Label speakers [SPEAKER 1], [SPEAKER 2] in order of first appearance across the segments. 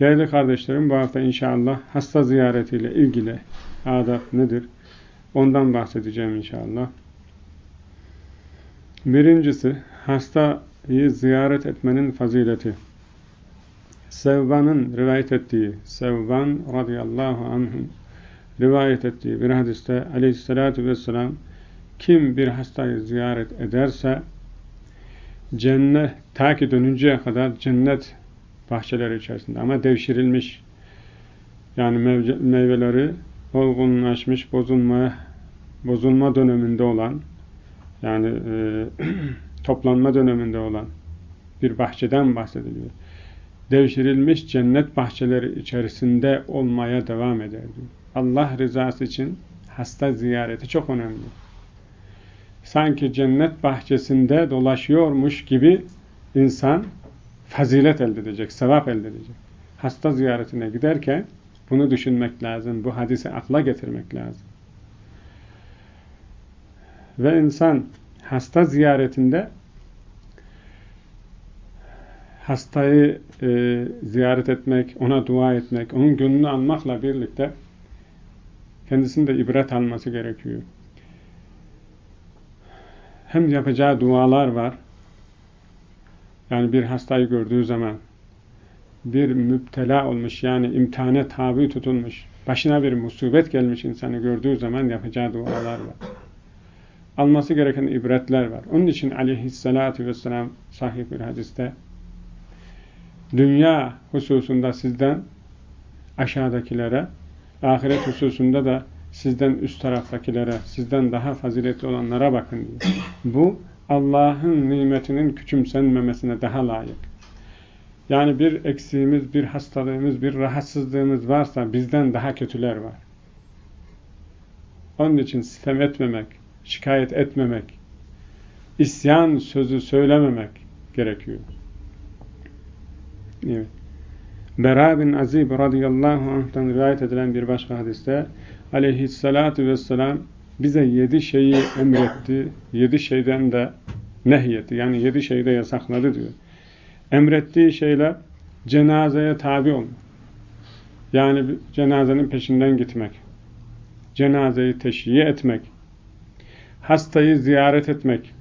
[SPEAKER 1] Değerli kardeşlerim bu hafta inşallah hasta ziyaretiyle ilgili adab nedir? Ondan bahsedeceğim inşallah. Birincisi hastayı ziyaret etmenin fazileti. Sevban'ın rivayet ettiği, Sevban radıyallahu anh'ın rivayet ettiği bir hadiste aleyhissalatü vesselam kim bir hastayı ziyaret ederse cennet ta ki dönünceye kadar cennet bahçeleri içerisinde ama devşirilmiş yani meyveleri olgunlaşmış, bozulma bozulma döneminde olan yani e, toplanma döneminde olan bir bahçeden bahsediliyor. Devşirilmiş cennet bahçeleri içerisinde olmaya devam eder. Allah rızası için hasta ziyareti çok önemli. Sanki cennet bahçesinde dolaşıyormuş gibi insan fazilet elde edecek, sevap elde edecek. Hasta ziyaretine giderken bunu düşünmek lazım. Bu hadisi akla getirmek lazım. Ve insan hasta ziyaretinde hastayı e, ziyaret etmek, ona dua etmek, onun gönlünü almakla birlikte kendisinde ibret alması gerekiyor. Hem yapacağı dualar var, yani bir hastayı gördüğü zaman bir müptela olmuş yani imtihane tabi tutulmuş, başına bir musibet gelmiş insanı gördüğü zaman yapacağı dualar var. Alması gereken ibretler var. Onun için aleyhissalatü vesselam sahih bir hadiste dünya hususunda sizden aşağıdakilere, ahiret hususunda da sizden üst taraftakilere, sizden daha faziletli olanlara bakın diyor. Bu Allah'ın nimetinin küçümsenmemesine daha layık. Yani bir eksiğimiz, bir hastalığımız, bir rahatsızlığımız varsa bizden daha kötüler var. Onun için sitem etmemek, şikayet etmemek, isyan sözü söylememek gerekiyor. Evet. Bera bin Azib radıyallahu anh'tan rivayet edilen bir başka hadiste aleyhissalatu vesselam bize yedi şeyi emretti, yedi şeyden de nehyetti. Yani yedi şeyi de yasakladı diyor. Emrettiği şeyler cenazeye tabi olmak. Yani cenazenin peşinden gitmek. Cenazeyi teşhiye etmek. Hastayı ziyaret etmek.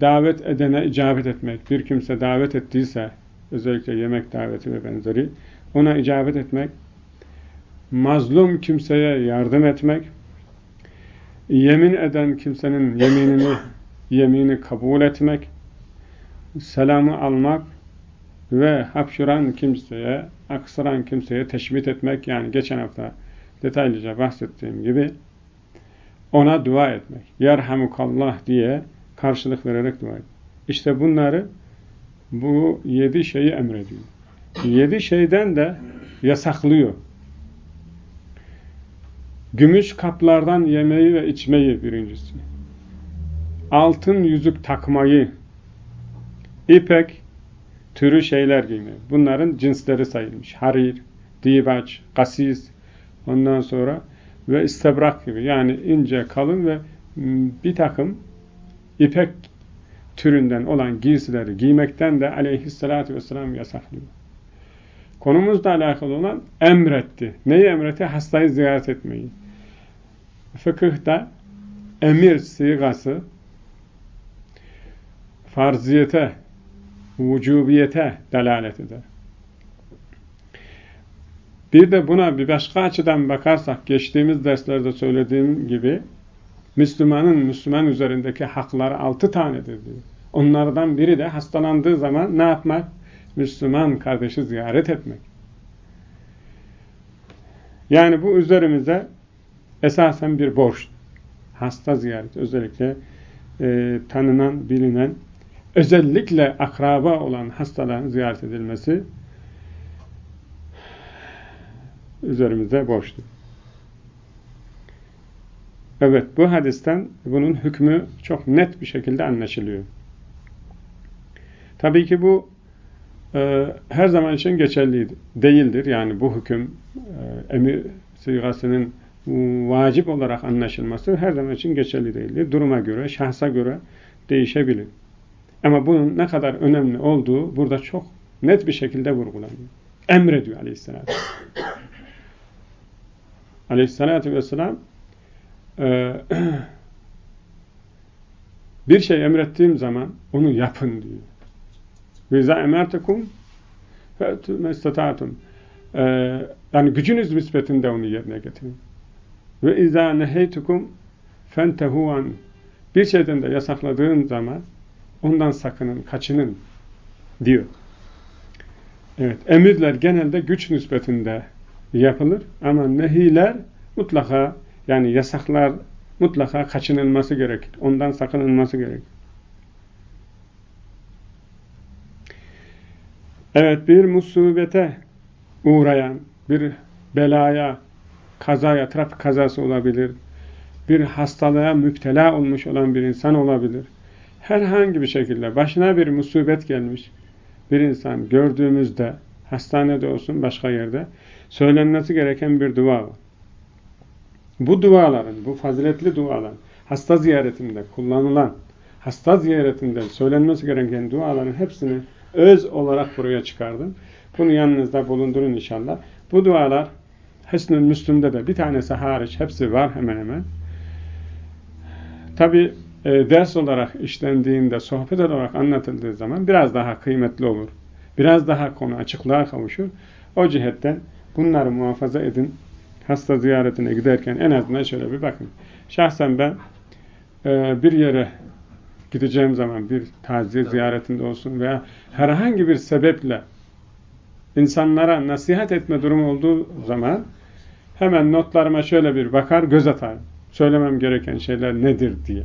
[SPEAKER 1] Davet edene icabet etmek. Bir kimse davet ettiyse, özellikle yemek daveti ve benzeri, ona icabet etmek. Mazlum kimseye yardım etmek yemin eden kimsenin yeminini yemini kabul etmek, selamı almak ve hapşıran kimseye, aksıran kimseye teşmit etmek, yani geçen hafta detaylıca bahsettiğim gibi ona dua etmek. Yerhamukallah diye karşılık vererek dua etmek. İşte bunları bu yedi şeyi emrediyor. Yedi şeyden de yasaklıyor. Gümüş kaplardan yemeği ve içmeyi birincisi. Altın yüzük takmayı, ipek türü şeyler giymeyi. Bunların cinsleri sayılmış. Harir, dibaç, kasis, ondan sonra ve istebrak gibi. Yani ince, kalın ve bir takım ipek türünden olan giysileri giymekten de aleyhissalatü vesselam yasaklıyor. Konumuzla alakalı olan emretti. Neyi emretti? Hastayı ziyaret etmeyi. Fıkıhta emir sigası farziyete, vücubiyete delalet eder. Bir de buna bir başka açıdan bakarsak, geçtiğimiz derslerde söylediğim gibi, Müslümanın Müslüman üzerindeki hakları altı tanedir diyor. Onlardan biri de hastalandığı zaman ne yapmak? Müslüman kardeşi ziyaret etmek. Yani bu üzerimize esasen bir borç. Hasta ziyareti özellikle e, tanınan, bilinen, özellikle akraba olan hastaların ziyaret edilmesi üzerimize borçlu. Evet, bu hadisten bunun hükmü çok net bir şekilde anlaşılıyor. Tabii ki bu e, her zaman için geçerli değildir. Yani bu hüküm e, emir sigasının vacip olarak anlaşılması her zaman için geçerli değildir. Duruma göre, şahsa göre değişebilir. Ama bunun ne kadar önemli olduğu burada çok net bir şekilde vurgulanıyor. Emrediyor aleyhissalatü. aleyhissalatü vesselam e, bir şey emrettiğim zaman onu yapın diyor. Ve izâ emertekum fe'tû mestatâtum yani gücünüz nispetinde onu yerine getirin. Ve izâ neheytukum fentehuan bir şeyden de yasakladığın zaman ondan sakının, kaçının diyor. Evet, emirler genelde güç nispetinde yapılır ama nehiler mutlaka yani yasaklar mutlaka kaçınılması gerekir. Ondan sakınılması gerekir. Evet bir musibete uğrayan, bir belaya, kazaya, trafik kazası olabilir, bir hastalığa müptela olmuş olan bir insan olabilir. Herhangi bir şekilde başına bir musibet gelmiş bir insan gördüğümüzde, hastanede olsun başka yerde, söylenmesi gereken bir dua var. Bu duaların, bu faziletli duaların, hasta ziyaretinde kullanılan, hasta ziyaretinde söylenmesi gereken duaların hepsini öz olarak buraya çıkardım. Bunu yanınızda bulundurun inşallah. Bu dualar Hesnül Müslüm'de de bir tanesi hariç hepsi var hemen hemen. Tabi e, ders olarak işlendiğinde, sohbet olarak anlatıldığı zaman biraz daha kıymetli olur. Biraz daha konu açıklığa kavuşur. O cihetten bunları muhafaza edin. Hasta ziyaretine giderken en azından şöyle bir bakın. Şahsen ben e, bir yere gideceğim zaman bir taziye ziyaretinde olsun veya herhangi bir sebeple insanlara nasihat etme durumu olduğu zaman hemen notlarıma şöyle bir bakar, göz atar. Söylemem gereken şeyler nedir diye.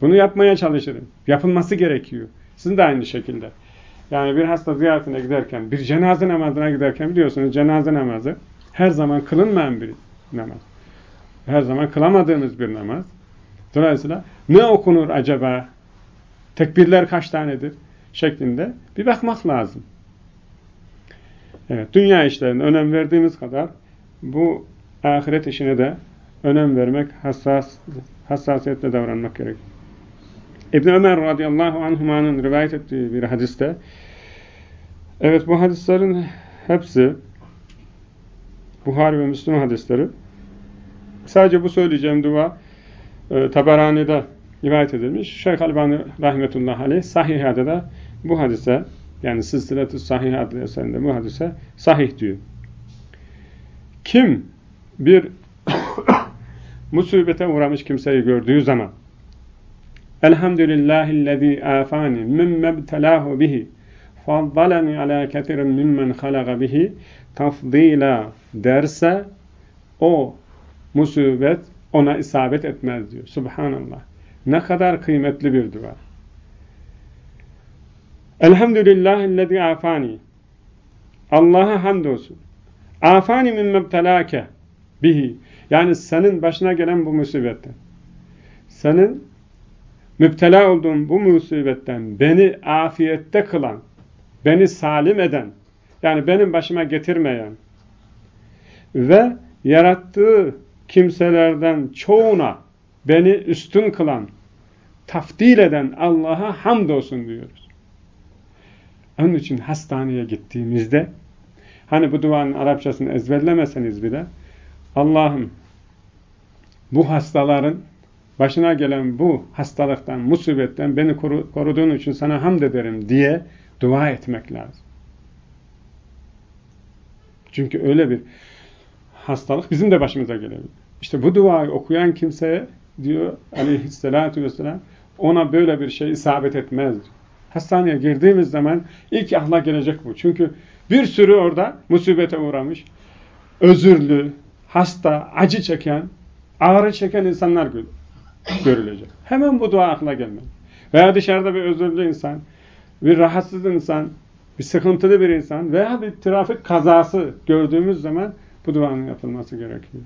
[SPEAKER 1] Bunu yapmaya çalışırım. Yapılması gerekiyor. Sizin de aynı şekilde. Yani bir hasta ziyaretine giderken, bir cenaze namazına giderken biliyorsunuz cenaze namazı her zaman kılınmayan bir namaz. Her zaman kılamadığımız bir namaz. Dolayısıyla ne okunur acaba? Tekbirler kaç tanedir? Şeklinde bir bakmak lazım. Evet, dünya işlerine önem verdiğimiz kadar bu ahiret işine de önem vermek, hassas, hassasiyetle davranmak gerek. İbn Ömer radıyallahu anhumanın rivayet ettiği bir hadiste evet bu hadislerin hepsi Buhari ve Müslüm hadisleri sadece bu söyleyeceğim dua e, Taberani'de rivayet edilmiş. Şeyh Albani rahmetullahi aleyh sahihade de bu hadise yani Sıstilet-i Sahih adlı eserinde bu hadise sahih diyor. Kim bir musibete uğramış kimseyi gördüğü zaman Elhamdülillahillezî afani mimmebtelâhu bihi faddalani alâ ketirin mimmen halaga bihi tafdîlâ derse o musibet ona isabet etmez diyor. Subhanallah. Ne kadar kıymetli bir dua. Elhamdülillahillezî afani. Allah'a hamdolsun. Afani min mebtelâke bihi. Yani senin başına gelen bu musibetten. Senin müptela olduğun bu musibetten beni afiyette kılan, beni salim eden, yani benim başıma getirmeyen ve yarattığı kimselerden çoğuna beni üstün kılan tafdil eden Allah'a hamdolsun diyoruz. Onun için hastaneye gittiğimizde hani bu duanın Arapçasını ezberlemeseniz bile Allah'ım bu hastaların başına gelen bu hastalıktan, musibetten beni koruduğun için sana hamd ederim diye dua etmek lazım. Çünkü öyle bir hastalık bizim de başımıza gelebilir. İşte bu duayı okuyan kimseye diyor aleyhissalatü vesselam ona böyle bir şey isabet etmez. Hastaneye girdiğimiz zaman ilk ahla gelecek bu. Çünkü bir sürü orada musibete uğramış, özürlü, hasta, acı çeken, ağrı çeken insanlar görülecek. Hemen bu dua akla gelmeli. Veya dışarıda bir özürlü insan, bir rahatsız insan, bir sıkıntılı bir insan veya bir trafik kazası gördüğümüz zaman bu duanın yapılması gerekiyor.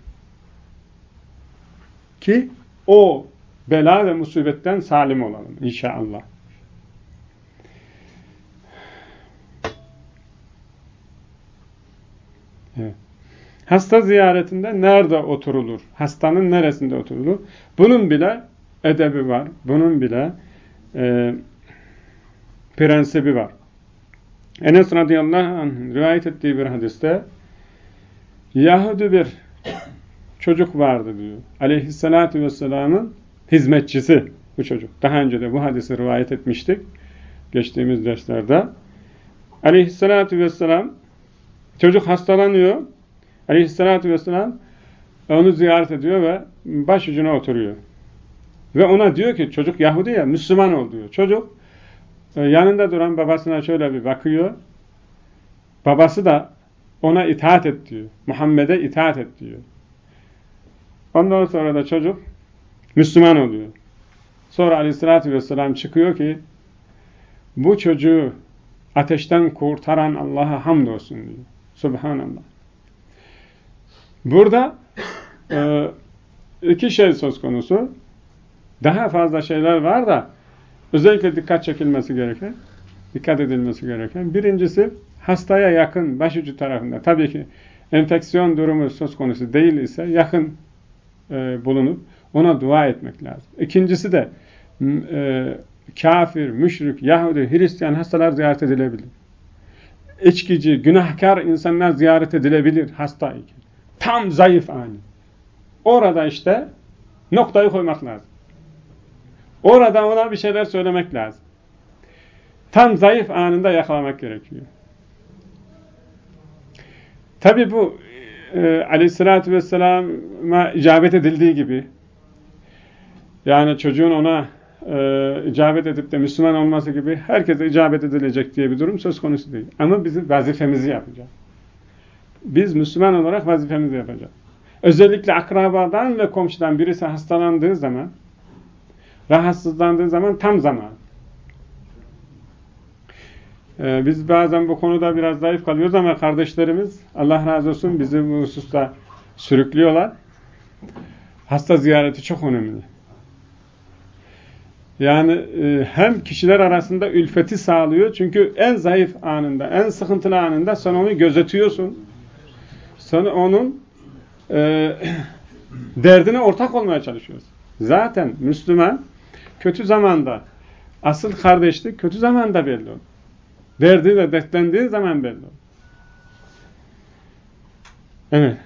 [SPEAKER 1] Ki o bela ve musibetten salim olalım inşallah. Hasta ziyaretinde nerede oturulur? Hastanın neresinde oturulur? Bunun bile edebi var. Bunun bile e, prensibi var. Enes radıyallahu anh rivayet ettiği bir hadiste Yahudi bir çocuk vardı diyor. Aleyhissalatü vesselamın hizmetçisi bu çocuk. Daha önce de bu hadisi rivayet etmiştik. Geçtiğimiz derslerde. Aleyhissalatü vesselam çocuk hastalanıyor. Aleyhissalatü vesselam onu ziyaret ediyor ve başucuna oturuyor. Ve ona diyor ki çocuk Yahudi ya Müslüman ol diyor. Çocuk e, yanında duran babasına şöyle bir bakıyor. Babası da ona itaat et diyor. Muhammed'e itaat et diyor. Ondan sonra da çocuk Müslüman oluyor. Sonra aleyhissalatü vesselam çıkıyor ki bu çocuğu ateşten kurtaran Allah'a hamdolsun diyor. Subhanallah. Burada e, iki şey söz konusu. Daha fazla şeyler var da özellikle dikkat çekilmesi gereken, dikkat edilmesi gereken. Birincisi hastaya yakın başucu tarafında. Tabii ki enfeksiyon durumu söz konusu değil ise yakın e, bulunup ona dua etmek lazım. İkincisi de e, kafir, müşrik, Yahudi, Hristiyan hastalar ziyaret edilebilir. İçkici, günahkar insanlar ziyaret edilebilir hasta iken. Tam zayıf ani. Orada işte noktayı koymak lazım. Orada ona bir şeyler söylemek lazım. Tam zayıf anında yakalamak gerekiyor. Tabi bu e, aleyhissalatü vesselama icabet edildiği gibi yani çocuğun ona e, icabet edip de Müslüman olması gibi herkese icabet edilecek diye bir durum söz konusu değil. Ama bizim vazifemizi yapacağız. Biz Müslüman olarak vazifemizi yapacağız. Özellikle akrabadan ve komşudan birisi hastalandığı zaman, rahatsızlandığı zaman tam zaman. Ee, biz bazen bu konuda biraz zayıf kalıyoruz ama kardeşlerimiz Allah razı olsun bizi bu hususta sürüklüyorlar. Hasta ziyareti çok önemli. Yani e, hem kişiler arasında ülfeti sağlıyor. Çünkü en zayıf anında, en sıkıntılı anında sen onu gözetiyorsun. Sen onun e, derdine ortak olmaya çalışıyorsun. Zaten Müslüman kötü zamanda, asıl kardeşlik kötü zamanda belli olur. Derdiyle dertlendiği zaman belli olur. Evet.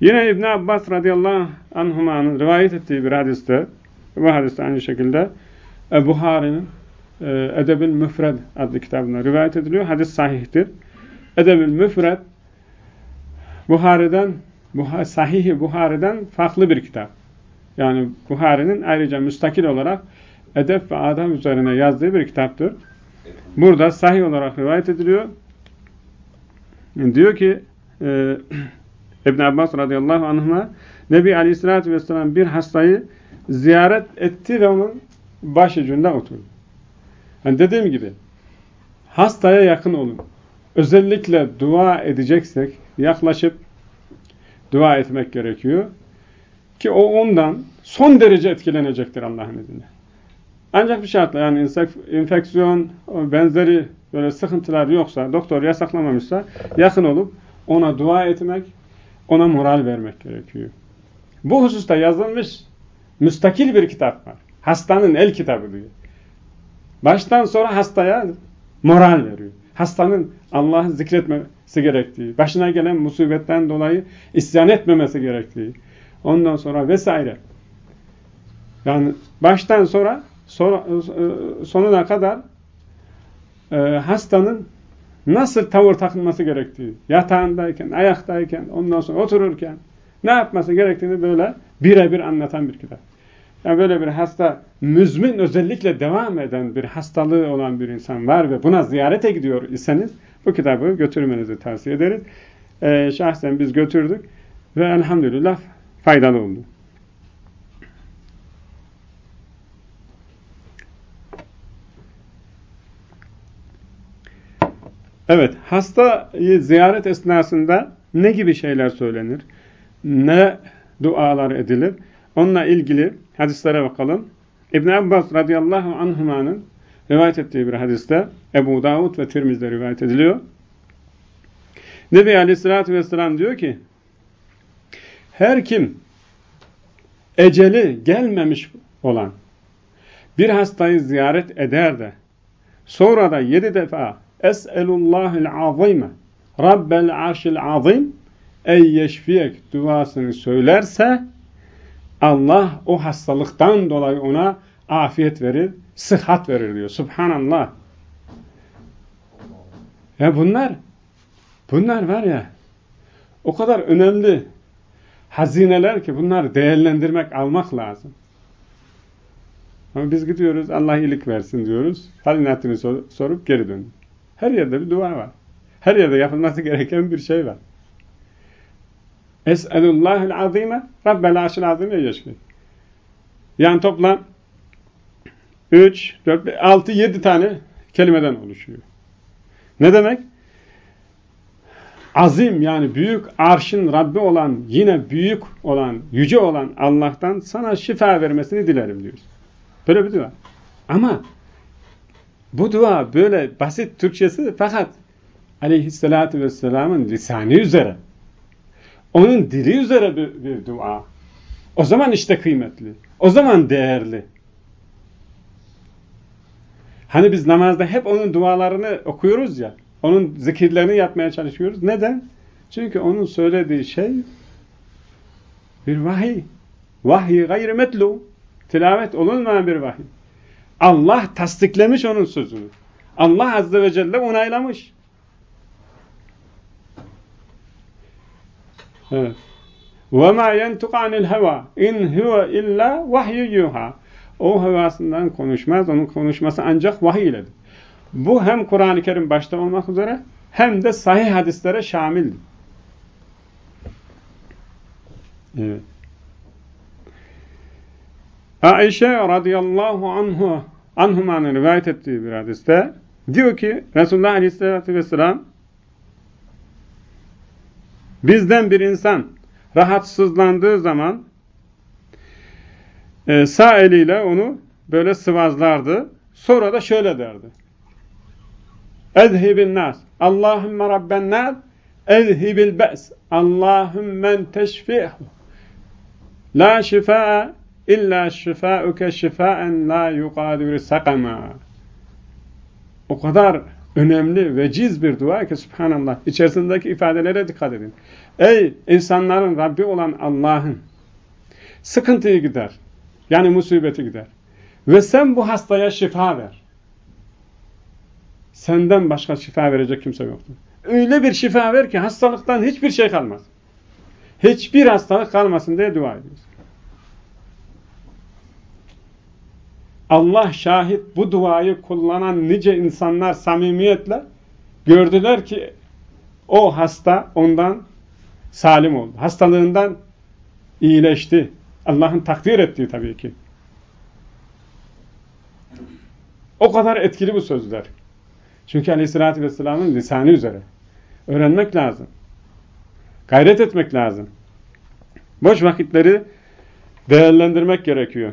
[SPEAKER 1] Yine İbn Abbas radıyallahu anhuma'nın rivayet ettiği bir hadiste, bu hadiste aynı şekilde Buhari'nin e, Edebil Müfred adlı kitabında rivayet ediliyor. Hadis sahihtir. Edebil Müfred Buhari'den Buha, Sahih-i Buhari'den farklı bir kitap. Yani Buhari'nin ayrıca müstakil olarak edep ve adam üzerine yazdığı bir kitaptır. Burada sahih olarak rivayet ediliyor. Diyor ki e, İbn Abbas radıyallahu anh'a Nebi aleyhissalatü vesselam bir hastayı ziyaret etti ve onun başucunda oturdu. Yani dediğim gibi hastaya yakın olun. Özellikle dua edeceksek yaklaşıp dua etmek gerekiyor. Ki o ondan son derece etkilenecektir Allah'ın izniyle. Ancak bir şartla yani infeksiyon benzeri böyle sıkıntılar yoksa, doktor yasaklamamışsa yakın olup ona dua etmek ona moral vermek gerekiyor. Bu hususta yazılmış müstakil bir kitap var. Hastanın el kitabı diyor. Baştan sonra hastaya moral veriyor. Hastanın Allah'ı zikretmesi gerektiği, başına gelen musibetten dolayı isyan etmemesi gerektiği, ondan sonra vesaire. Yani baştan sonra, sonra e, sonuna kadar e, hastanın nasıl tavır takılması gerektiği, yatağındayken, ayaktayken, ondan sonra otururken ne yapması gerektiğini böyle birebir anlatan bir kitap. Yani böyle bir hasta, müzmin özellikle devam eden bir hastalığı olan bir insan var ve buna ziyarete gidiyor iseniz bu kitabı götürmenizi tavsiye ederiz. Ee, şahsen biz götürdük ve elhamdülillah faydalı oldu. Evet, hastayı ziyaret esnasında ne gibi şeyler söylenir? Ne dualar edilir? Onunla ilgili hadislere bakalım. İbn Abbas radıyallahu anhuma'nın rivayet ettiği bir hadiste Ebu Davud ve Tirmiz'de rivayet ediliyor. Nebi Aleyhisselatü Vesselam diyor ki her kim eceli gelmemiş olan bir hastayı ziyaret eder de sonra da yedi defa Es'elullahil azime Rabbel arşil azim ey yeşfiyek duasını söylerse Allah o hastalıktan dolayı ona afiyet verir, sıhhat verir diyor. Subhanallah. Ya bunlar, bunlar var ya, o kadar önemli hazineler ki bunları değerlendirmek, almak lazım. Ama biz gidiyoruz, Allah iyilik versin diyoruz. Halinatını sor, sorup geri dön. Her yerde bir dua var. Her yerde yapılması gereken bir şey var. Es'elullahil azime Rabbel arşil azime yeşfi. Yani toplam 3, 4, 6, 7 tane kelimeden oluşuyor. Ne demek? Azim yani büyük arşın Rabbi olan, yine büyük olan, yüce olan Allah'tan sana şifa vermesini dilerim diyoruz. Böyle bir dua. Ama bu dua böyle basit Türkçesi fakat aleyhissalatü vesselamın lisanı üzere onun dili üzere bir, bir dua. O zaman işte kıymetli. O zaman değerli. Hani biz namazda hep onun dualarını okuyoruz ya. Onun zikirlerini yapmaya çalışıyoruz. Neden? Çünkü onun söylediği şey bir vahiy. Vahiy gayrı metlu. Tilavet olunmayan bir vahiy. Allah tasdiklemiş onun sözünü. Allah Azze ve Celle onaylamış. Evet. وَمَا يَنْتُقَ عَنِ الْهَوَى اِنْ هُوَ اِلَّا وَحْيُ O havasından konuşmaz. Onun konuşması ancak vahiy iledir. Bu hem Kur'an-ı Kerim başta olmak üzere hem de sahih hadislere şamildir. Evet. Aişe radıyallahu anhu anhumanın rivayet ettiği bir hadiste diyor ki Resulullah aleyhissalatü vesselam Bizden bir insan rahatsızlandığı zaman e, sağ eliyle onu böyle sıvazlardı. Sonra da şöyle derdi. Ezhibin nas. Allahümme rabben nas. Ezhibil be's. Allahümmen teşfi'hu. La şifa'a illa şifa'uke şifaen la yukadiru sakama. O kadar önemli, veciz bir dua ki subhanallah. İçerisindeki ifadelere dikkat edin. Ey insanların Rabbi olan Allah'ın sıkıntıyı gider. Yani musibeti gider. Ve sen bu hastaya şifa ver. Senden başka şifa verecek kimse yoktur. Öyle bir şifa ver ki hastalıktan hiçbir şey kalmaz. Hiçbir hastalık kalmasın diye dua ediyoruz. Allah şahit bu duayı kullanan nice insanlar samimiyetle gördüler ki o hasta ondan salim oldu. Hastalığından iyileşti. Allah'ın takdir ettiği tabii ki. O kadar etkili bu sözler. Çünkü aleyhissalatü vesselamın lisanı üzere. Öğrenmek lazım. Gayret etmek lazım. Boş vakitleri değerlendirmek gerekiyor.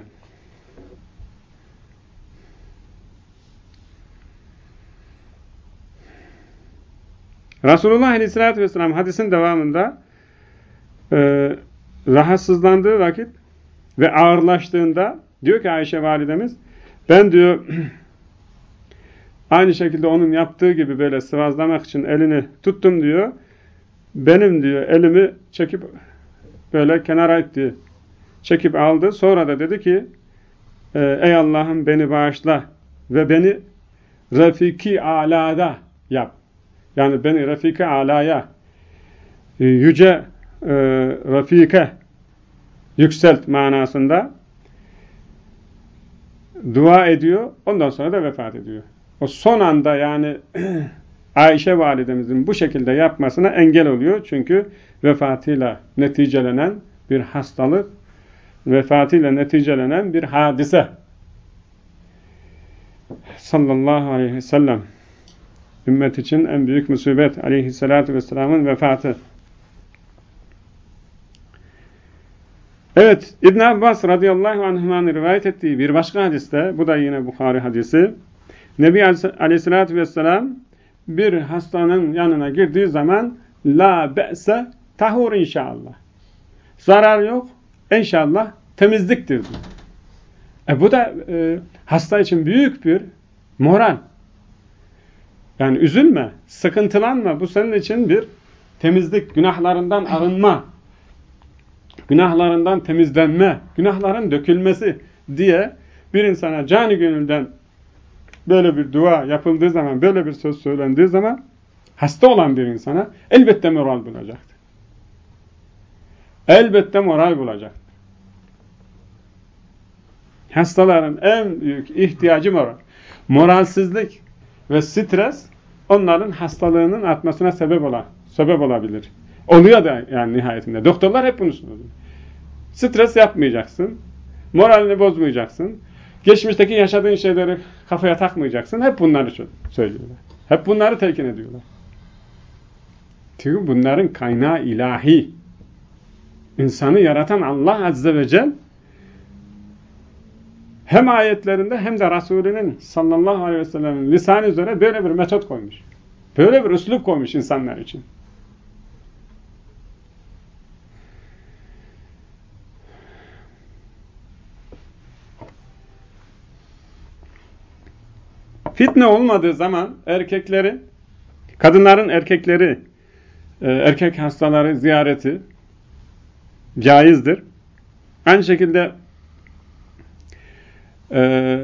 [SPEAKER 1] Resulullah Aleyhisselatü Vesselam hadisin devamında e, rahatsızlandığı vakit ve ağırlaştığında diyor ki Ayşe validemiz ben diyor aynı şekilde onun yaptığı gibi böyle sıvazlamak için elini tuttum diyor. Benim diyor elimi çekip böyle kenara itti. Çekip aldı. Sonra da dedi ki e, ey Allah'ım beni bağışla ve beni Refiki alada yap. Yani beni Refiki alaya e, yüce e, Refike yükselt manasında dua ediyor. Ondan sonra da vefat ediyor. O son anda yani Ayşe validemizin bu şekilde yapmasına engel oluyor. Çünkü vefatıyla neticelenen bir hastalık, vefatıyla neticelenen bir hadise. Sallallahu aleyhi ve sellem ümmet için en büyük musibet aleyhissalatü vesselamın vefatı. Evet, İbn Abbas radıyallahu anhümanın rivayet ettiği bir başka hadiste, bu da yine Bukhari hadisi, Nebi aleyhissalatü vesselam bir hastanın yanına girdiği zaman la be'se tahur inşallah. Zarar yok, inşallah temizliktir. E bu da e, hasta için büyük bir moral. Yani üzülme, sıkıntılanma. Bu senin için bir temizlik, günahlarından arınma, günahlarından temizlenme, günahların dökülmesi diye bir insana cani gönülden böyle bir dua yapıldığı zaman, böyle bir söz söylendiği zaman hasta olan bir insana elbette moral bulacaktır. Elbette moral bulacaktır. Hastaların en büyük ihtiyacı moral. Moralsizlik ve stres onların hastalığının artmasına sebep olan, sebep olabilir. Oluyor da yani nihayetinde. Doktorlar hep bunu söylüyor. Stres yapmayacaksın. Moralini bozmayacaksın. Geçmişteki yaşadığın şeyleri kafaya takmayacaksın. Hep bunları söylüyorlar. Hep bunları telkin ediyorlar. Çünkü bunların kaynağı ilahi. İnsanı yaratan Allah Azze ve Celle hem ayetlerinde hem de Resulünün sallallahu aleyhi ve sellem'in lisanı üzere böyle bir metot koymuş. Böyle bir üslup koymuş insanlar için. Fitne olmadığı zaman erkekleri, kadınların erkekleri, e, erkek hastaları ziyareti caizdir. Aynı şekilde e,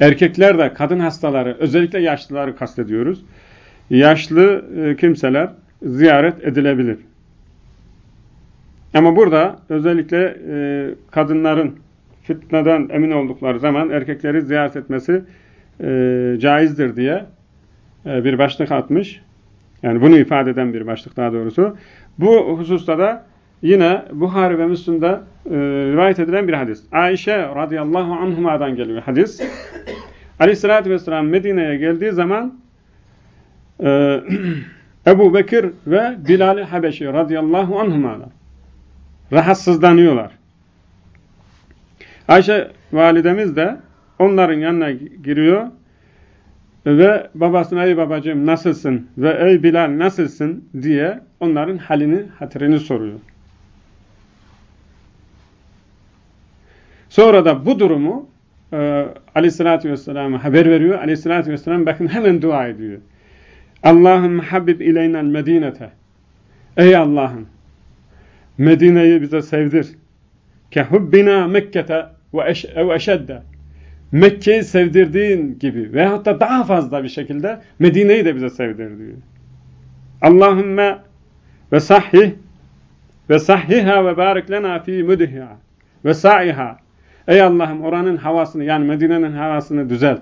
[SPEAKER 1] erkekler de kadın hastaları, özellikle yaşlıları kastediyoruz. Yaşlı e, kimseler ziyaret edilebilir. Ama burada özellikle e, kadınların fitneden emin oldukları zaman erkekleri ziyaret etmesi e, caizdir diye bir başlık atmış. Yani bunu ifade eden bir başlık daha doğrusu. Bu hususta da yine Buhari ve Müslüm'de e, rivayet edilen bir hadis. Ayşe radıyallahu anhuma'dan geliyor hadis. Aleyhissalatü vesselam Medine'ye geldiği zaman e, Ebu Bekir ve Bilal-i Habeşi radıyallahu anhuma'dan rahatsızlanıyorlar. Ayşe validemiz de onların yanına giriyor ve babasına ey babacığım nasılsın ve ey Bilal nasılsın diye onların halini, hatırını soruyor. Sonra da bu durumu e, aleyhissalatü vesselam'a haber veriyor. Aleyhissalatü vesselam bakın hemen dua ediyor. Allah'ım habib ileynel medinete. Ey Allah'ım Medine'yi bize sevdir. Kehubbina Mekke'te ve eşedde. Mekke'yi sevdirdiğin gibi veyahut da daha fazla bir şekilde Medine'yi de bize sevdir diyor. Allahümme ve sahih ve sahhiha ve barik lena fi müdhiha ve sa'iha. Ey Allah'ım oranın havasını yani Medine'nin havasını düzelt.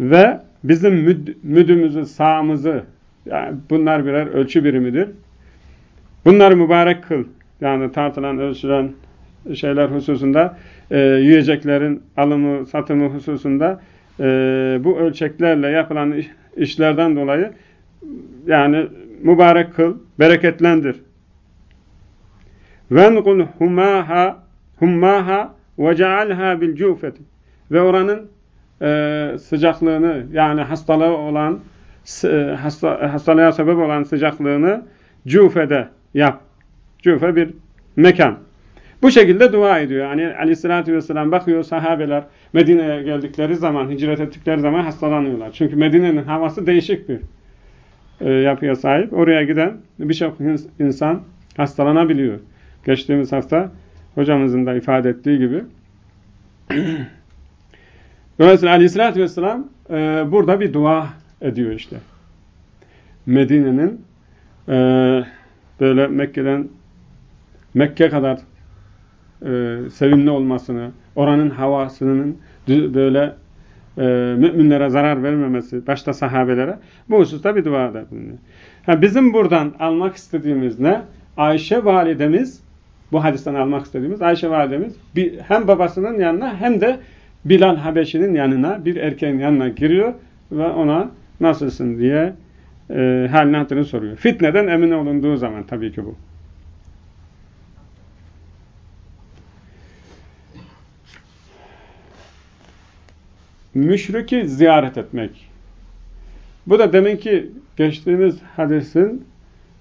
[SPEAKER 1] Ve bizim müd, müdümüzü, sağımızı yani bunlar birer ölçü birimidir. Bunları mübarek kıl. Yani tartılan, ölçülen şeyler hususunda e, yiyeceklerin alımı, satımı hususunda e, bu ölçeklerle yapılan işlerden dolayı yani mübarek kıl, bereketlendir. Venkul humaha hummaha ve cealha bil cufeti ve oranın e, sıcaklığını yani hastalığı olan e, hasta, hastalığa sebep olan sıcaklığını Cufe'de yap. Cufe bir mekan. Bu şekilde dua ediyor. Yani aleyhissalatü vesselam bakıyor sahabeler Medine'ye geldikleri zaman, hicret ettikleri zaman hastalanıyorlar. Çünkü Medine'nin havası değişik bir e, yapıya sahip. Oraya giden birçok insan hastalanabiliyor. Geçtiğimiz hafta hocamızın da ifade ettiği gibi. Dolayısıyla aleyhissalatü vesselam e, burada bir dua ediyor işte. Medine'nin e, böyle Mekke'den Mekke kadar e, sevimli olmasını, oranın havasının böyle e, müminlere zarar vermemesi, başta sahabelere bu hususta bir dua da bulunuyor. Ha, bizim buradan almak istediğimiz ne? Ayşe validemiz, bu hadisten almak istediğimiz Ayşe validemiz bir, hem babasının yanına hem de Bilal Habeşi'nin yanına, bir erkeğin yanına giriyor ve ona nasılsın diye e, halini hatırını soruyor. Fitneden emin olunduğu zaman tabii ki bu. müşriki ziyaret etmek. Bu da deminki geçtiğimiz hadisin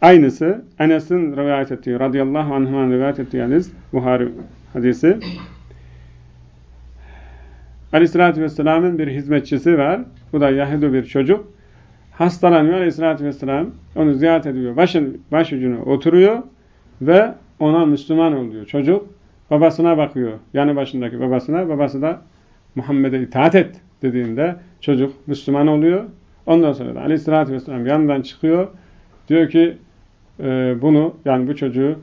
[SPEAKER 1] aynısı. Enes'in rivayet ettiği, radıyallahu anh'ın rivayet ettiği hadis, Buhari hadisi. Aleyhissalatü vesselamın bir hizmetçisi var. Bu da Yahudi bir çocuk. Hastalanıyor Aleyhissalatü vesselam. Onu ziyaret ediyor. Başın, başucuna oturuyor ve ona Müslüman oluyor. Çocuk babasına bakıyor. Yanı başındaki babasına. Babası da Muhammed'e itaat et dediğinde çocuk Müslüman oluyor. Ondan sonra da aleyhissalatü vesselam yanından çıkıyor. Diyor ki e, bunu yani bu çocuğu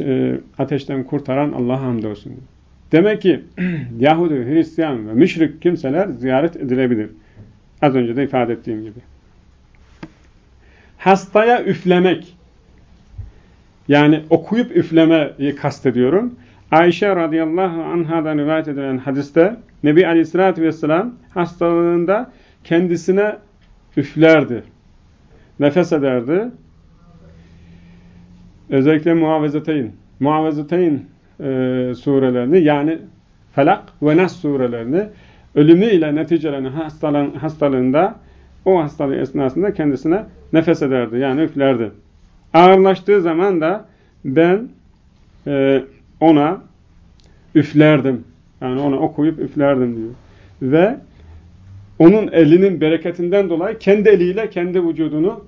[SPEAKER 1] e, ateşten kurtaran Allah'a hamdolsun. Demek ki Yahudi, Hristiyan ve müşrik kimseler ziyaret edilebilir. Az önce de ifade ettiğim gibi. Hastaya üflemek yani okuyup üflemeyi kastediyorum. Ayşe radıyallahu anhadan rivayet edilen hadiste Nebi aleyhissalatü vesselam hastalığında kendisine üflerdi. Nefes ederdi. Özellikle muavezeteyn. Muavezeteyn e, surelerini yani Felak ve Nas surelerini ölümüyle neticelenen hastalığın, hastalığında o hastalığı esnasında kendisine nefes ederdi. Yani üflerdi. Ağırlaştığı zaman da ben e, ona üflerdim. Yani onu okuyup üflerdim diyor. Ve onun elinin bereketinden dolayı kendi eliyle kendi vücudunu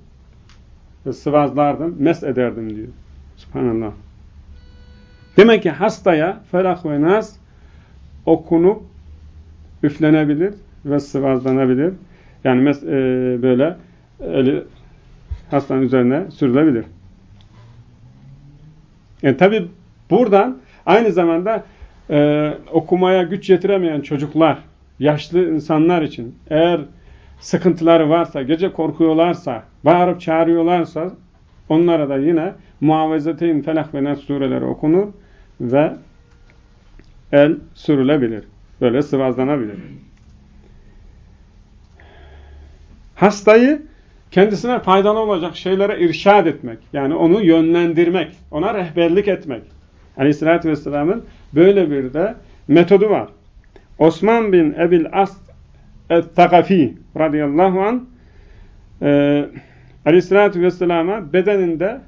[SPEAKER 1] sıvazlardım, mes ederdim diyor. Subhanallah. Demek ki hastaya Felak ve Nas okunup üflenebilir ve sıvazlanabilir. Yani e, böyle eli hastanın üzerine sürülebilir. Yani e, tabi buradan aynı zamanda e, okumaya güç yetiremeyen çocuklar, yaşlı insanlar için eğer sıkıntıları varsa, gece korkuyorlarsa, bağırıp çağırıyorlarsa onlara da yine muavezeteyn felak ve nas sureleri okunur ve el sürülebilir. Böyle sıvazlanabilir. Hastayı kendisine faydalı olacak şeylere irşad etmek, yani onu yönlendirmek, ona rehberlik etmek. Aleyhisselatü Vesselam'ın böyle bir de metodu var. Osman bin Ebil As et-Takafi radıyallahu anh e, Aleyhisselatü Vesselam'a bedeninde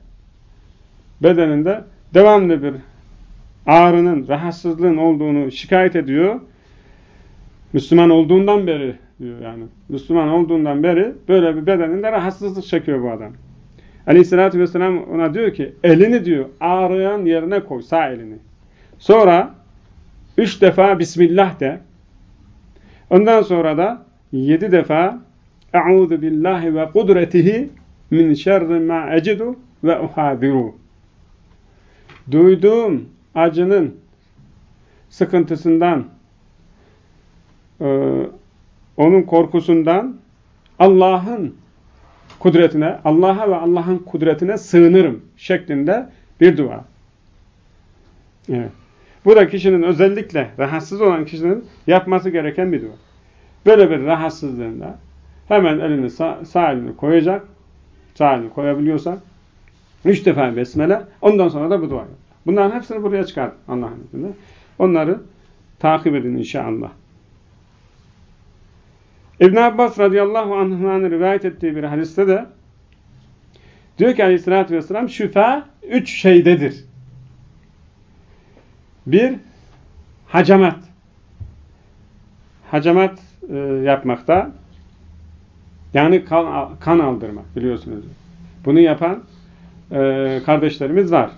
[SPEAKER 1] bedeninde devamlı bir ağrının, rahatsızlığın olduğunu şikayet ediyor. Müslüman olduğundan beri diyor yani. Müslüman olduğundan beri böyle bir bedeninde rahatsızlık çekiyor bu adam. Aleyhissalatü vesselam ona diyor ki elini diyor ağrıyan yerine koy sağ elini. Sonra üç defa Bismillah de. Ondan sonra da yedi defa Eûzu billahi ve kudretihi min şerri ma ecidu ve uhadiru. Duyduğum acının sıkıntısından e, onun korkusundan Allah'ın kudretine, Allah'a ve Allah'ın kudretine sığınırım şeklinde bir dua. Evet. Bu da kişinin özellikle rahatsız olan kişinin yapması gereken bir dua. Böyle bir rahatsızlığında hemen elini sağ, sağ elini koyacak. Elini koyabiliyorsa üç defa besmele ondan sonra da bu dua. Bunların hepsini buraya çıkar Allah'ın izniyle. Onları takip edin inşallah. İbn Abbas radıyallahu anh'ın rivayet ettiği bir hadiste de diyor ki aleyhissalatü vesselam şifa üç şeydedir. Bir, hacamat. Hacamat e, yapmakta. Yani kan, kan aldırmak biliyorsunuz. Bunu yapan e, kardeşlerimiz var.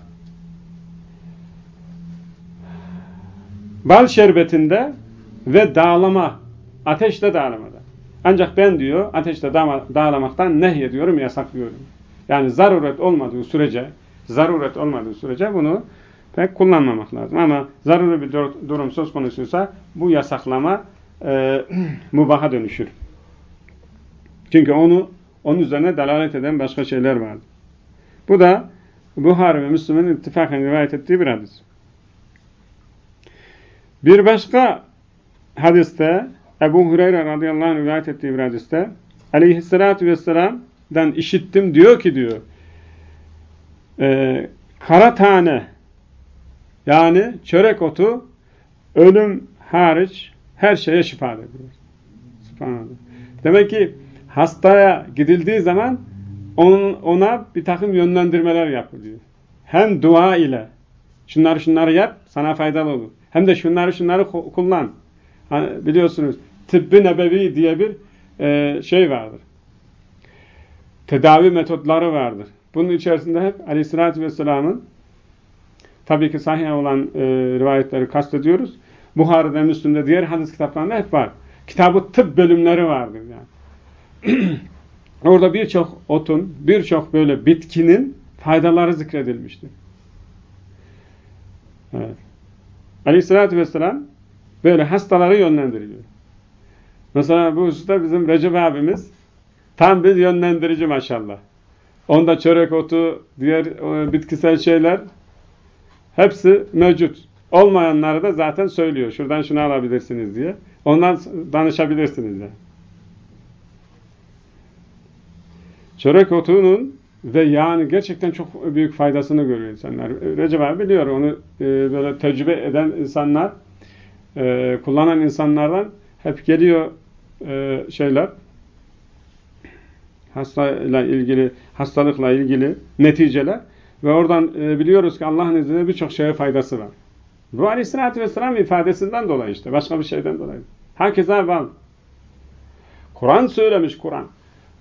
[SPEAKER 1] Bal şerbetinde ve dağlama, ateşle dağlamada. Ancak ben diyor ateşle dağlamaktan nehyediyorum, yasaklıyorum. Yani zaruret olmadığı sürece, zaruret olmadığı sürece bunu pek kullanmamak lazım. Ama zaruri bir durum söz konusuysa bu yasaklama e, mubaha dönüşür. Çünkü onu onun üzerine delalet eden başka şeyler vardır. Bu da Buhari ve Müslüm'ün ittifaken rivayet ettiği bir hadis. Bir başka hadiste Ebu Hureyre radıyallahu anh rivayet ettiği bir hadiste aleyhissalatü vesselam'dan işittim diyor ki diyor e, kara tane yani çörek otu ölüm hariç her şeye şifa ediyor. Demek ki hastaya gidildiği zaman ona bir takım yönlendirmeler yapılıyor. Hem dua ile şunları şunları yap sana faydalı olur. Hem de şunları şunları kullan. Hani biliyorsunuz tıbbi nebevi diye bir e, şey vardır. Tedavi metotları vardır. Bunun içerisinde hep aleyhissalatü vesselamın tabii ki sahih olan e, rivayetleri kastediyoruz. Buhari'de, Müslüm'de, diğer hadis kitaplarında hep var. Kitabı tıp bölümleri vardır yani. Orada birçok otun, birçok böyle bitkinin faydaları zikredilmiştir. Evet. Aleyhissalatü vesselam böyle hastaları yönlendiriyor. Mesela bu hususta bizim Recep abimiz tam bir yönlendirici maşallah. Onda çörek otu, diğer bitkisel şeyler hepsi mevcut. Olmayanları da zaten söylüyor. Şuradan şunu alabilirsiniz diye. Ondan danışabilirsiniz yani. Çörek otunun ve yani gerçekten çok büyük faydasını görüyor insanlar. Recep abi biliyor onu e, böyle tecrübe eden insanlar, e, kullanan insanlardan hep geliyor e, şeyler, hastayla ilgili, hastalıkla ilgili neticeler ve oradan biliyoruz ki Allah'ın izniyle birçok şeye faydası var. Bu aleyhissalatü vesselam ifadesinden dolayı işte, başka bir şeyden dolayı. Herkese bal. Kur'an söylemiş Kur'an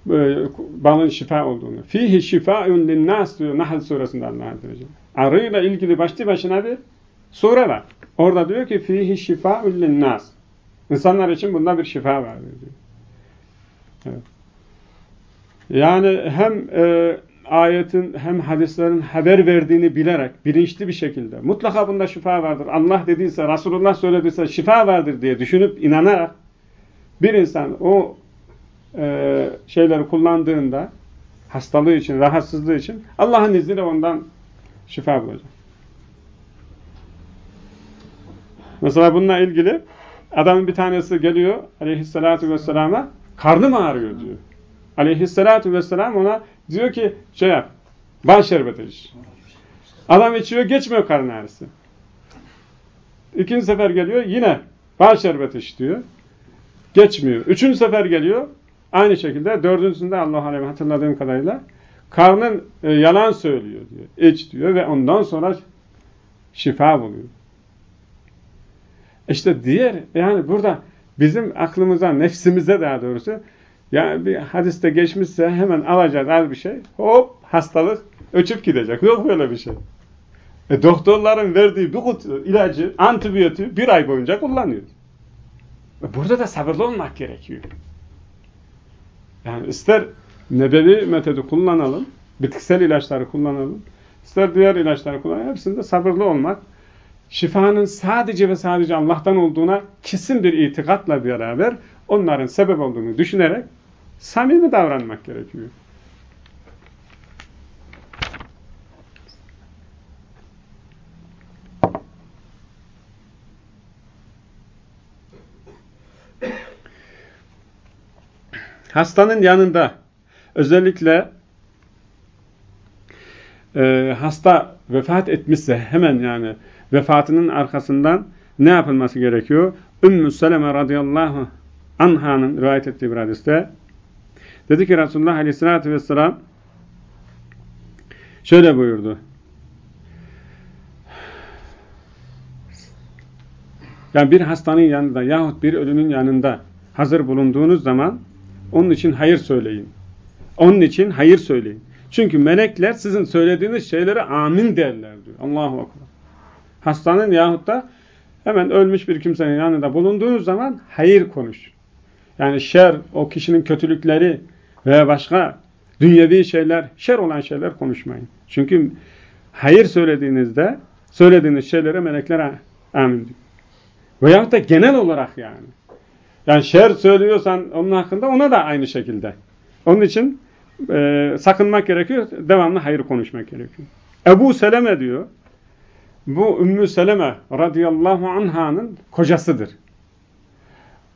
[SPEAKER 1] balın şifa olduğunu. Fihi şifaun linnas diyor Nahl suresinde Allah Azze. Arıyla ilgili başlı başına bir sure var. Orada diyor ki fihi şifaun linnas. İnsanlar için bunda bir şifa var diyor. Evet. Yani hem e, ayetin hem hadislerin haber verdiğini bilerek, bilinçli bir şekilde mutlaka bunda şifa vardır. Allah dediyse, Resulullah söylediyse şifa vardır diye düşünüp inanarak bir insan o e, şeyleri kullandığında hastalığı için, rahatsızlığı için Allah'ın izniyle ondan şifa bulacak. Mesela bununla ilgili adamın bir tanesi geliyor aleyhissalatu vesselama karnım ağrıyor diyor. Aleyhissalatu vesselam ona diyor ki şey yap bal şerbeti iç. Adam içiyor geçmiyor karın ağrısı. İkinci sefer geliyor yine bal şerbeti iç diyor. Geçmiyor. Üçüncü sefer geliyor Aynı şekilde dördüncüsünde Allah alem hatırladığım kadarıyla karnın e, yalan söylüyor diyor. İç diyor ve ondan sonra şifa buluyor. İşte diğer yani burada bizim aklımıza, nefsimize daha doğrusu yani bir hadiste geçmişse hemen alacağız az bir şey. Hop hastalık öçüp gidecek. Yok böyle bir şey. E, doktorların verdiği bir kutu ilacı, antibiyotiği bir ay boyunca kullanıyoruz. E, burada da sabırlı olmak gerekiyor. Yani ister nebevi metodu kullanalım, bitkisel ilaçları kullanalım, ister diğer ilaçları kullanalım. Hepsinde sabırlı olmak, şifanın sadece ve sadece Allah'tan olduğuna kesin bir itikatla beraber onların sebep olduğunu düşünerek samimi davranmak gerekiyor. Hastanın yanında özellikle e, hasta vefat etmişse hemen yani vefatının arkasından ne yapılması gerekiyor? Ümmü Seleme radıyallahu Anha'nın rivayet ettiği bir hadiste dedi ki Resulullah Aleyhisselatü Vesselam şöyle buyurdu. Yani bir hastanın yanında yahut bir ölünün yanında hazır bulunduğunuz zaman onun için hayır söyleyin. Onun için hayır söyleyin. Çünkü melekler sizin söylediğiniz şeylere amin derler diyor. Allahu Akbar. Hastanın yahut da hemen ölmüş bir kimsenin yanında bulunduğunuz zaman hayır konuş. Yani şer, o kişinin kötülükleri veya başka dünyevi şeyler, şer olan şeyler konuşmayın. Çünkü hayır söylediğinizde söylediğiniz şeylere melekler amin diyor. Veyahut da genel olarak yani. Yani şer söylüyorsan onun hakkında ona da aynı şekilde. Onun için e, sakınmak gerekiyor. Devamlı hayır konuşmak gerekiyor. Ebu Seleme diyor. Bu Ümmü Seleme radıyallahu anh'ın kocasıdır.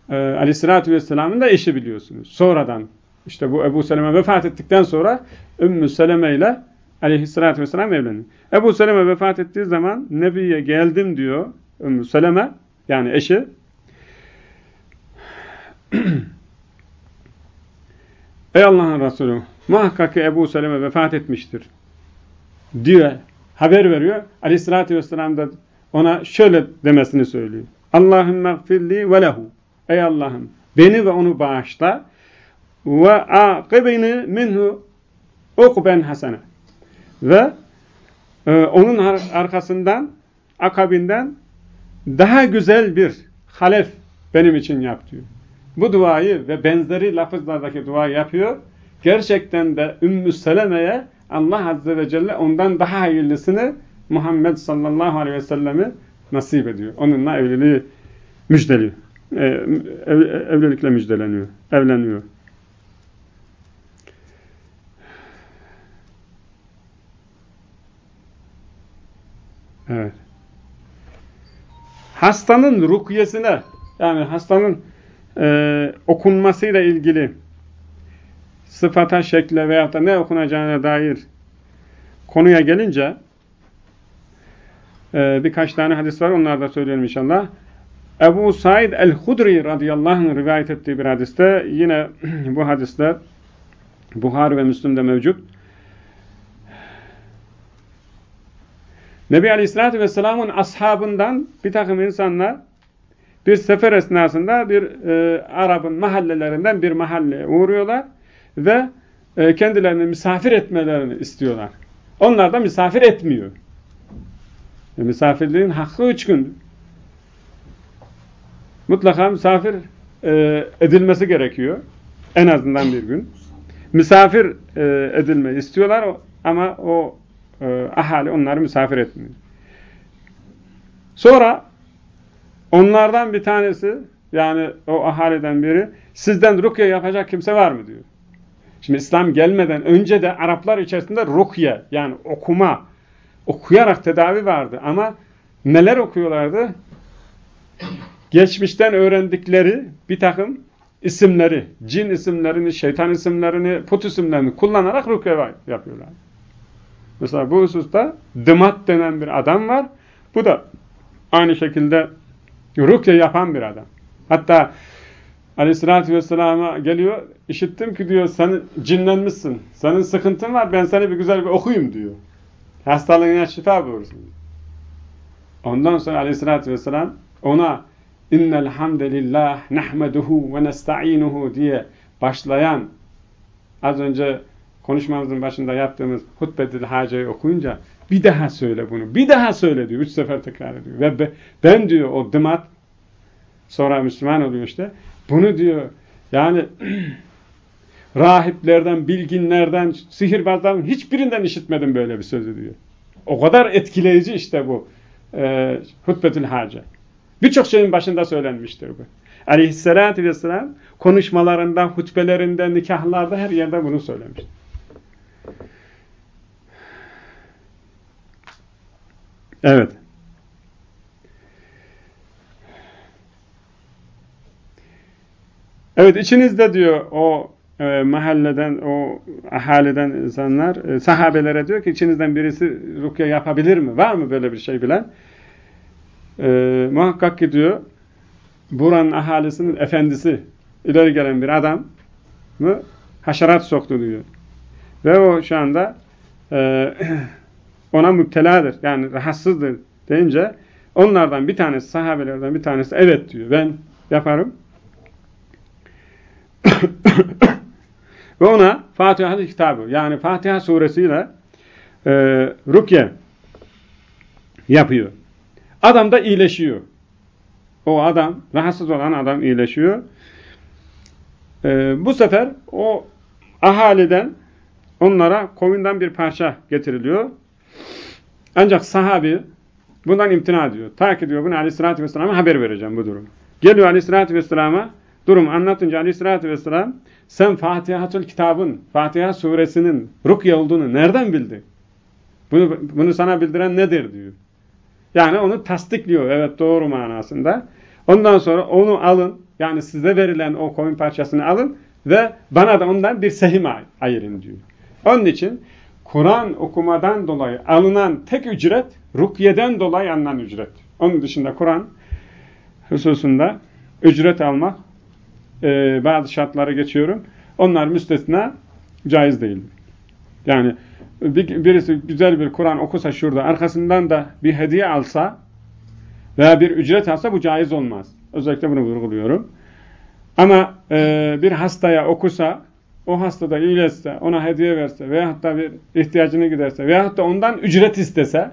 [SPEAKER 1] E, Aleyhissalatü vesselamın da eşi biliyorsunuz. Sonradan işte bu Ebu Seleme vefat ettikten sonra Ümmü Seleme ile aleyhissalatü vesselam evlendi. Ebu Seleme vefat ettiği zaman Nebi'ye geldim diyor Ümmü Seleme yani eşi Ey Allah'ın Resulü muhakkak ki Ebu Seleme vefat etmiştir diyor. Haber veriyor. Aleyhissalatü vesselam da ona şöyle demesini söylüyor. Allahümme gfirli ve lehu. Ey Allah'ım beni ve onu bağışla ve akibini minhu ukben hasene. Ve e, onun arkasından akabinden daha güzel bir halef benim için yap diyor. Bu duayı ve benzeri lafızlardaki duayı yapıyor. Gerçekten de Ümmü Seleme'ye Allah Azze ve Celle ondan daha hayırlısını Muhammed sallallahu aleyhi ve sellemi nasip ediyor. Onunla evliliği müjdeliyor. Ee, ev, evlilikle müjdeleniyor. Evleniyor. Evet. Hastanın rukyesine yani hastanın e, okunmasıyla ilgili sıfata, şekle veya da ne okunacağına dair konuya gelince e, birkaç tane hadis var. Onları da söyleyelim inşallah. Ebu Said el-Hudri radıyallahu anh rivayet ettiği bir hadiste yine bu hadisler Buhari ve Müslüm'de mevcut. Nebi Aleyhisselatü Vesselam'ın ashabından bir takım insanlar bir sefer esnasında bir e, Arap'ın mahallelerinden bir mahalleye uğruyorlar ve e, kendilerini misafir etmelerini istiyorlar. Onlar da misafir etmiyor. E, misafirliğin hakkı üç gün. Mutlaka misafir e, edilmesi gerekiyor. En azından bir gün. Misafir e, edilmeyi istiyorlar ama o e, ahali onları misafir etmiyor. Sonra onlardan bir tanesi yani o ahaliden biri sizden rukye yapacak kimse var mı diyor. Şimdi İslam gelmeden önce de Araplar içerisinde rukye yani okuma, okuyarak tedavi vardı ama neler okuyorlardı? Geçmişten öğrendikleri bir takım isimleri, cin isimlerini, şeytan isimlerini, put isimlerini kullanarak rukye yapıyorlar. Mesela bu hususta Dımat denen bir adam var. Bu da aynı şekilde rukye yapan bir adam. Hatta aleyhissalatü vesselama geliyor. İşittim ki diyor sen cinlenmişsin. Senin sıkıntın var ben seni bir güzel bir okuyayım diyor. Hastalığına şifa buyursun. Ondan sonra aleyhissalatü vesselam ona innel hamdelillah nahmeduhu ve nesta'inuhu diye başlayan az önce konuşmamızın başında yaptığımız hutbetül haceyi okuyunca bir daha söyle bunu. Bir daha söyle diyor. Üç sefer tekrar ediyor. Ve ben diyor o dımat sonra Müslüman oluyor işte. Bunu diyor yani rahiplerden, bilginlerden, sihirbazlardan hiçbirinden işitmedim böyle bir sözü diyor. O kadar etkileyici işte bu e, hutbetül hace. Birçok şeyin başında söylenmiştir bu. Aleyhisselatü vesselam konuşmalarında, hutbelerinde, nikahlarda her yerde bunu söylemiştir. Evet. Evet içinizde diyor o e, mahalleden, o ahaliden insanlar e, sahabelere diyor ki içinizden birisi rukya yapabilir mi? Var mı böyle bir şey bilen? E, muhakkak ki diyor buranın ahalisinin efendisi ileri gelen bir adam mı haşerat soktu diyor. Ve o şu anda e, ona müpteladır. Yani rahatsızdır deyince onlardan bir tanesi, sahabelerden bir tanesi evet diyor. Ben yaparım. Ve ona Fatiha kitabı yani Fatiha suresiyle e, rukye yapıyor. Adam da iyileşiyor. O adam, rahatsız olan adam iyileşiyor. E, bu sefer o ahaliden onlara koyundan bir parça getiriliyor. Ancak sahabi bundan imtina ediyor. Ta ki diyor bunu aleyhissalatü vesselam'a haber vereceğim bu durum. Geliyor aleyhissalatü vesselam'a durum anlatınca aleyhissalatü vesselam sen Fatihatül kitabın, Fatiha suresinin rukye olduğunu nereden bildin? Bunu, bunu sana bildiren nedir diyor. Yani onu tasdikliyor. Evet doğru manasında. Ondan sonra onu alın. Yani size verilen o koyun parçasını alın ve bana da ondan bir sehim ayırın diyor. Onun için Kur'an okumadan dolayı alınan tek ücret rukyeden dolayı alınan ücret. Onun dışında Kur'an hususunda ücret almak e, bazı şartları geçiyorum. Onlar müstesna caiz değil. Yani bir, birisi güzel bir Kur'an okusa şurada arkasından da bir hediye alsa veya bir ücret alsa bu caiz olmaz. Özellikle bunu vurguluyorum. Ama e, bir hastaya okusa o hastada iyileşse, ona hediye verse veyahut da bir ihtiyacını giderse veyahut da ondan ücret istese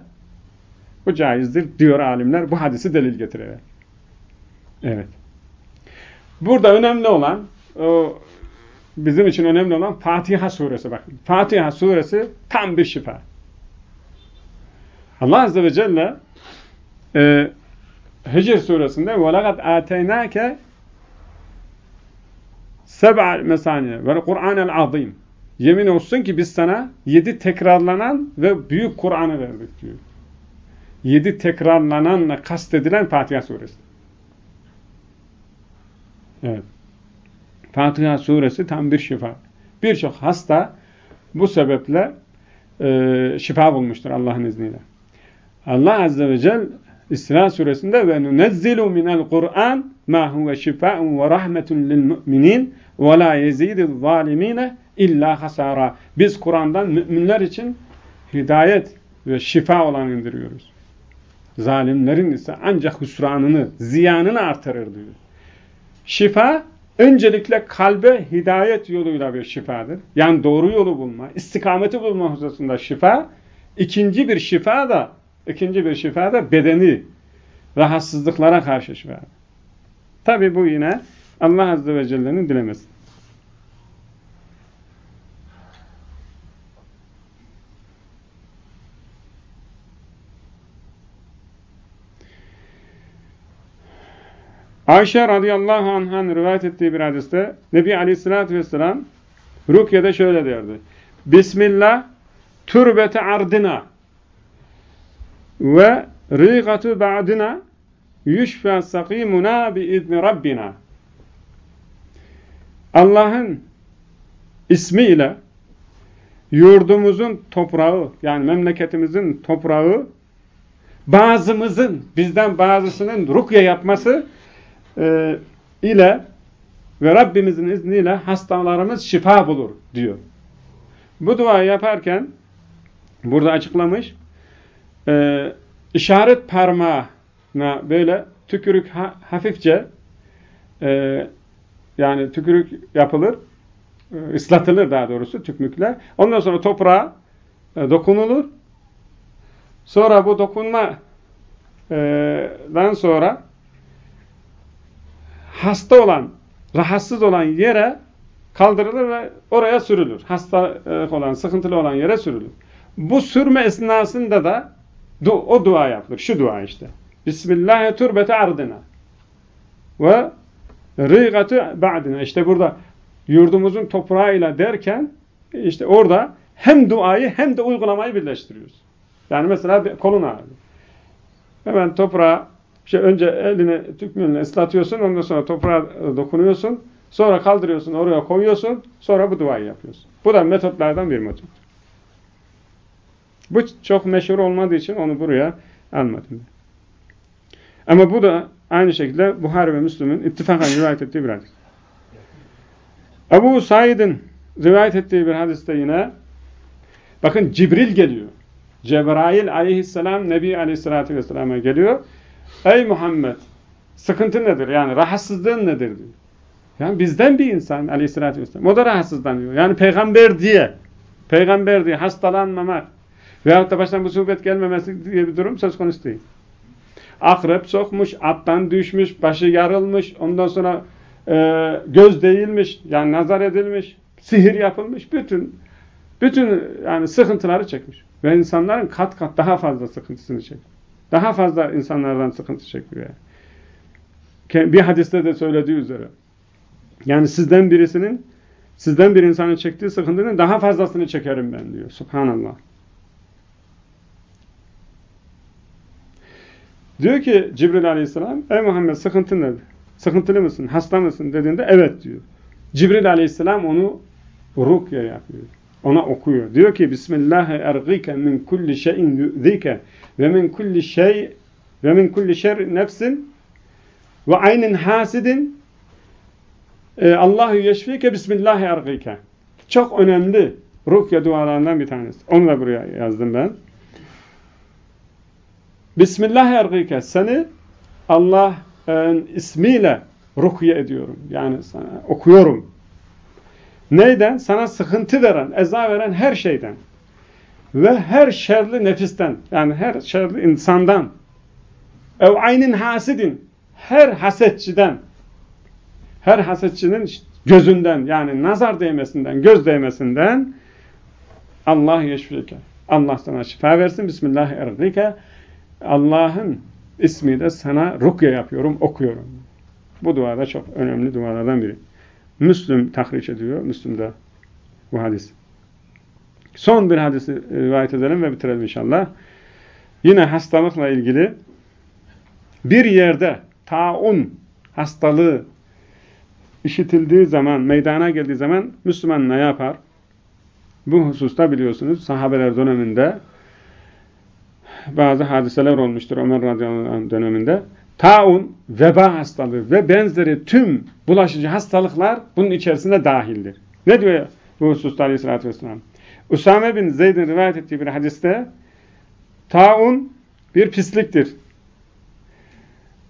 [SPEAKER 1] bu caizdir diyor alimler. Bu hadisi delil getirerek. Evet. Burada önemli olan o bizim için önemli olan Fatiha suresi bakın. Fatiha suresi tam bir şifa. Allah Azze ve Celle e, Hicr suresinde وَلَقَدْ آتَيْنَاكَ seb'a mesaniye ve Kur'anel azim. Yemin olsun ki biz sana yedi tekrarlanan ve büyük Kur'an'ı verdik diyor. Yedi tekrarlananla kastedilen Fatiha suresi. Evet. Fatiha suresi tam bir şifa. Birçok hasta bu sebeple e, şifa bulmuştur Allah'ın izniyle. Allah Azze ve Celle İsra suresinde ve nunezzilu minel Kur'an ma huve şifa'un ve rahmetun lil mu'minin ve la yezidu zalimine illa hasara. Biz Kur'an'dan müminler için hidayet ve şifa olan indiriyoruz. Zalimlerin ise ancak hüsranını, ziyanını artırır diyor. Şifa öncelikle kalbe hidayet yoluyla bir şifadır. Yani doğru yolu bulma, istikameti bulma hususunda şifa. İkinci bir şifa da ikinci bir şifa da bedeni rahatsızlıklara karşı şifa. Tabi bu yine Allah Azze ve Celle'nin dilemesi. Ayşe radıyallahu anh'ın rivayet ettiği bir hadiste Nebi aleyhissalatü vesselam Rukya'da şöyle derdi. Bismillah turbete ardina ve rîgatu ba'dina yüşfe sakimuna bi izni rabbina Allah'ın ismiyle yurdumuzun toprağı yani memleketimizin toprağı bazımızın bizden bazısının rukye yapması e, ile ve Rabbimizin izniyle hastalarımız şifa bulur diyor. Bu duayı yaparken burada açıklamış e, işaret parmağına böyle tükürük ha, hafifçe e, yani tükürük yapılır e, ıslatılır daha doğrusu tükmükler. Ondan sonra toprağa e, dokunulur. Sonra bu dokunmadan sonra hasta olan, rahatsız olan yere kaldırılır ve oraya sürülür. Hasta olan, sıkıntılı olan yere sürülür. Bu sürme esnasında da o dua yapılır. Şu dua işte. Bismillah turbete ardına ve rîgatü ba'dina. İşte burada yurdumuzun toprağıyla derken işte orada hem duayı hem de uygulamayı birleştiriyoruz. Yani mesela kolun ağrıyor. Hemen toprağa işte önce elini tükmünle ıslatıyorsun, ondan sonra toprağa dokunuyorsun, sonra kaldırıyorsun, oraya koyuyorsun, sonra bu duayı yapıyorsun. Bu da metotlardan bir metot. Bu çok meşhur olmadığı için onu buraya almadım. Ama bu da aynı şekilde Buhari ve Müslüm'ün ittifakan rivayet ettiği bir hadis. Ebu Said'in rivayet ettiği bir hadiste yine bakın Cibril geliyor. Cebrail aleyhisselam Nebi aleyhissalatü vesselam'a geliyor. Ey Muhammed sıkıntı nedir? Yani rahatsızlığın nedir? diyor. Yani bizden bir insan aleyhissalatü vesselam. O da rahatsızlanıyor. Yani peygamber diye peygamber diye hastalanmamak veyahut da baştan musibet gelmemesi diye bir durum söz konusu değil. Akrep sokmuş, attan düşmüş, başı yarılmış, ondan sonra e, göz değilmiş, yani nazar edilmiş, sihir yapılmış, bütün bütün yani sıkıntıları çekmiş. Ve insanların kat kat daha fazla sıkıntısını çekiyor. Daha fazla insanlardan sıkıntı çekiyor. Yani. Bir hadiste de söylediği üzere. Yani sizden birisinin, sizden bir insanın çektiği sıkıntının daha fazlasını çekerim ben diyor. Subhanallah. Diyor ki Cibril aleyhisselam, ey Muhammed sıkıntın nedir? Sıkıntılı mısın? Hasta mısın? dediğinde evet diyor. Cibril aleyhisselam onu rukya yapıyor. Ona okuyor. Diyor ki Bismillahi ergike min kulli şeyin yu'zike ve min kulli şey ve min kulli şer nefsin ve aynin hasidin e, Allahu yeşfike Bismillahi ergike. Çok önemli rukya dualarından bir tanesi. Onu da buraya yazdım ben. Bismillahi ergike. Seni Allah'ın ismiyle rukye ediyorum. Yani sana okuyorum. Neyden? Sana sıkıntı veren, eza veren her şeyden. Ve her şerli nefisten, yani her şerli insandan. Ev aynin hasidin, her hasetçiden, her hasetçinin gözünden, yani nazar değmesinden, göz değmesinden Allah yeşfike. Allah sana şifa versin. Bismillahirrahmanirrahim. Allah'ın ismiyle sana rukye yapıyorum, okuyorum. Bu dua da çok önemli dualardan biri. Müslüm tahriş ediyor. Müslüm'de bu hadis. Son bir hadisi rivayet edelim ve bitirelim inşallah. Yine hastalıkla ilgili bir yerde taun hastalığı işitildiği zaman, meydana geldiği zaman Müslüman ne yapar? Bu hususta biliyorsunuz sahabeler döneminde bazı hadiseler olmuştur Ömer radıyallahu anh döneminde. Taun, veba hastalığı ve benzeri tüm bulaşıcı hastalıklar bunun içerisinde dahildir. Ne diyor bu hususta aleyhissalatü vesselam? Usame bin Zeyd'in rivayet ettiği bir hadiste taun bir pisliktir.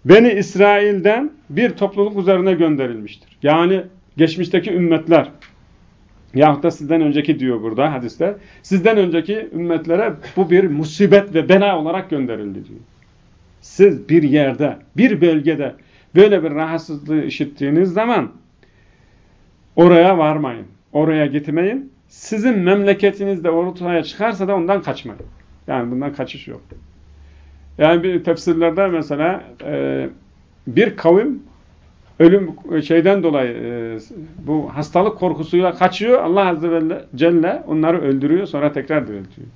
[SPEAKER 1] Beni İsrail'den bir topluluk üzerine gönderilmiştir. Yani geçmişteki ümmetler yahut da sizden önceki diyor burada hadiste. Sizden önceki ümmetlere bu bir musibet ve bela olarak gönderildi diyor. Siz bir yerde, bir bölgede böyle bir rahatsızlığı işittiğiniz zaman oraya varmayın. Oraya gitmeyin. Sizin memleketinizde ortaya çıkarsa da ondan kaçmayın. Yani bundan kaçış yok. Yani bir tefsirlerde mesela e, bir kavim ölüm şeyden dolayı e, bu hastalık korkusuyla kaçıyor. Allah Azze ve Celle onları öldürüyor sonra tekrar diriltiyor.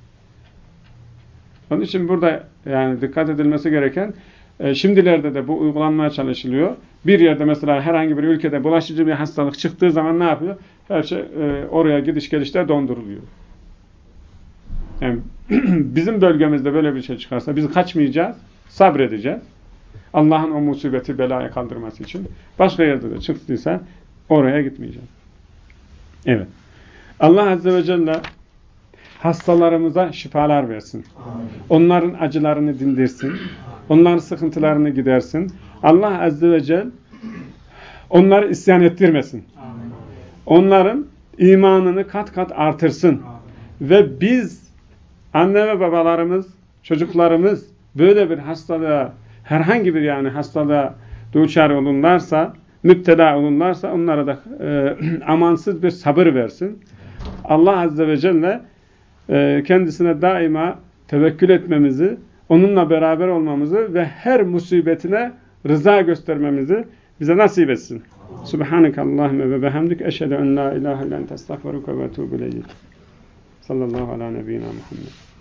[SPEAKER 1] Onun için burada yani dikkat edilmesi gereken e, şimdilerde de bu uygulanmaya çalışılıyor. Bir yerde mesela herhangi bir ülkede bulaşıcı bir hastalık çıktığı zaman ne yapıyor? Her şey e, oraya gidiş gelişte donduruluyor. Yani bizim bölgemizde böyle bir şey çıkarsa biz kaçmayacağız, sabredeceğiz. Allah'ın o musibeti belaya kaldırması için. Başka yerde de çıktıysa oraya gitmeyeceğiz. Evet. Allah Azze ve Celle hastalarımıza şifalar versin. Onların acılarını dindirsin. Onların sıkıntılarını gidersin. Allah Azze ve Celle onları isyan ettirmesin. Onların imanını kat kat artırsın. Ve biz anne ve babalarımız, çocuklarımız böyle bir hastalığa, herhangi bir yani hastalığa duçar olunlarsa, müptela olunlarsa onlara da e, amansız bir sabır versin. Allah Azze ve Celle e, kendisine daima tevekkül etmemizi, onunla beraber olmamızı ve her musibetine rıza göstermemizi bize nasip etsin. Subhaneke Allahümme ve behamdik eşhedü en la ilahe illen testağfiruke ve ileyk. Sallallahu ala nebiyyina Muhammed.